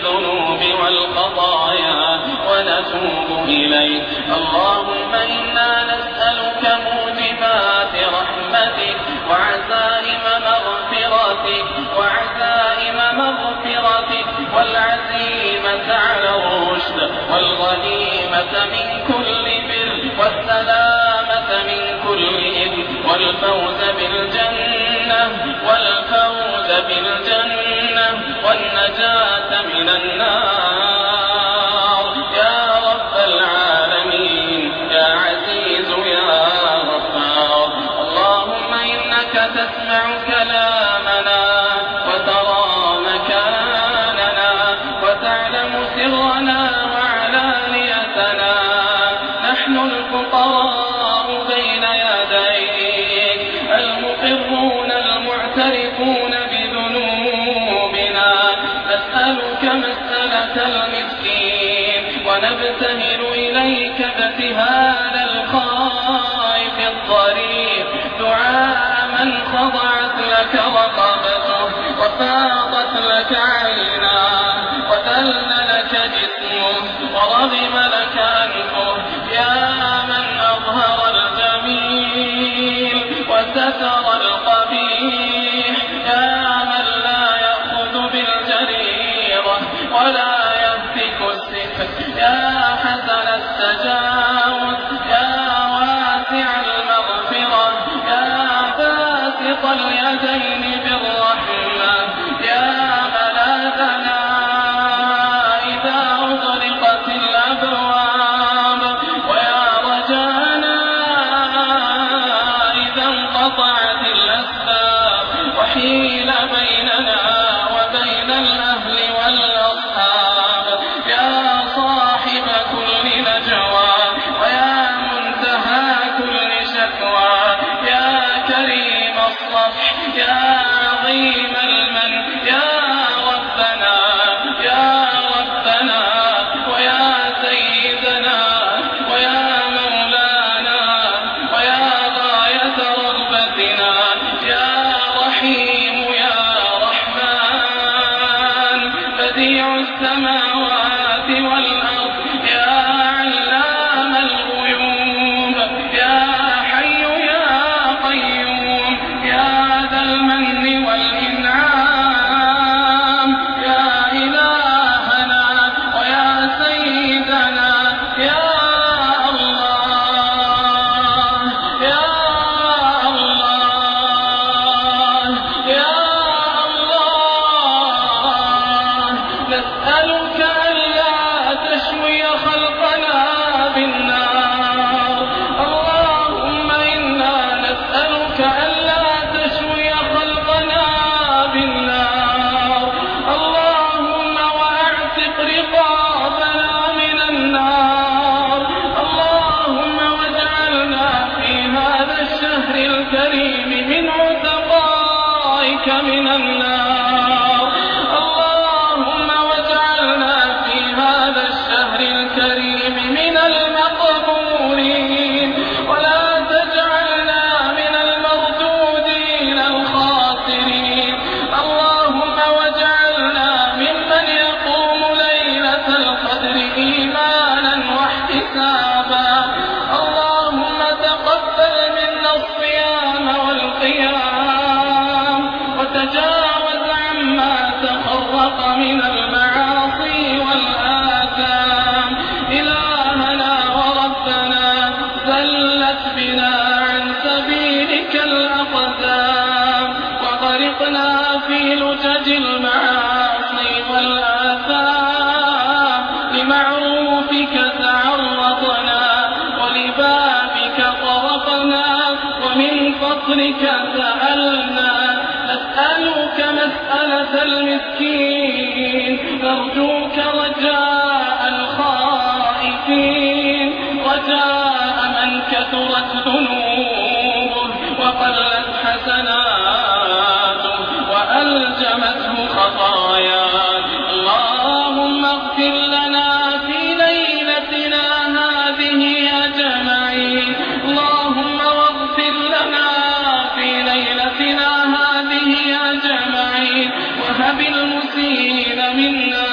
الذنوب والخطايا ونتوب إليك اللهم إنا نسألك موجبات رحمتك وعزائم مغفرتك وعزائم مغفرتك والعزيمة على الرشد والغنيمة من كل بر والسلامة من كل إثم والفوز بالجنة والفوز بالجنة والنجاة من النار. يا رب العالمين يا عزيز يا غفار. اللهم إنك تسمع كلامنا وترى مكاننا وتعلم سرنا وعلانيتنا. نحن الفقراء بين يديك المقرون المعترفون المسكين ونبتهل إليك ابتهال الخائف الضرير دعاء من خضعت لك رقبته وفاضت لك عيناه وذل لك جسمه ورغم لك أنفه. يا من أظهر الجميل وستر القبيح. يا من لا يأخذ بالجريرة ولا يا حسن التجاوز يا واسع المغفرة يا باسط اليدين. عظيم المن. يا ربنا يا ربنا ويا سيدنا ويا مولانا ويا غاية رغبتنا. يا رحيم يا رحمن. بديع السماوات والأرض. عتقائك من النار. تجاوز عما تخرق من المعاصي والآثام. إلهنا وربنا زلت بنا عن سبيلك الأقدام. وغرقنا في لجج المعاصي والآثام. لمعروفك تعرضنا ولبابك طرفنا. ومن فضلك سألنا نسألك مسألة المسكين نرجوك رجاء الخائفين رجاء من كثرت ذنوبه بالمسيئين منا